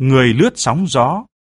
người lướt sóng gió,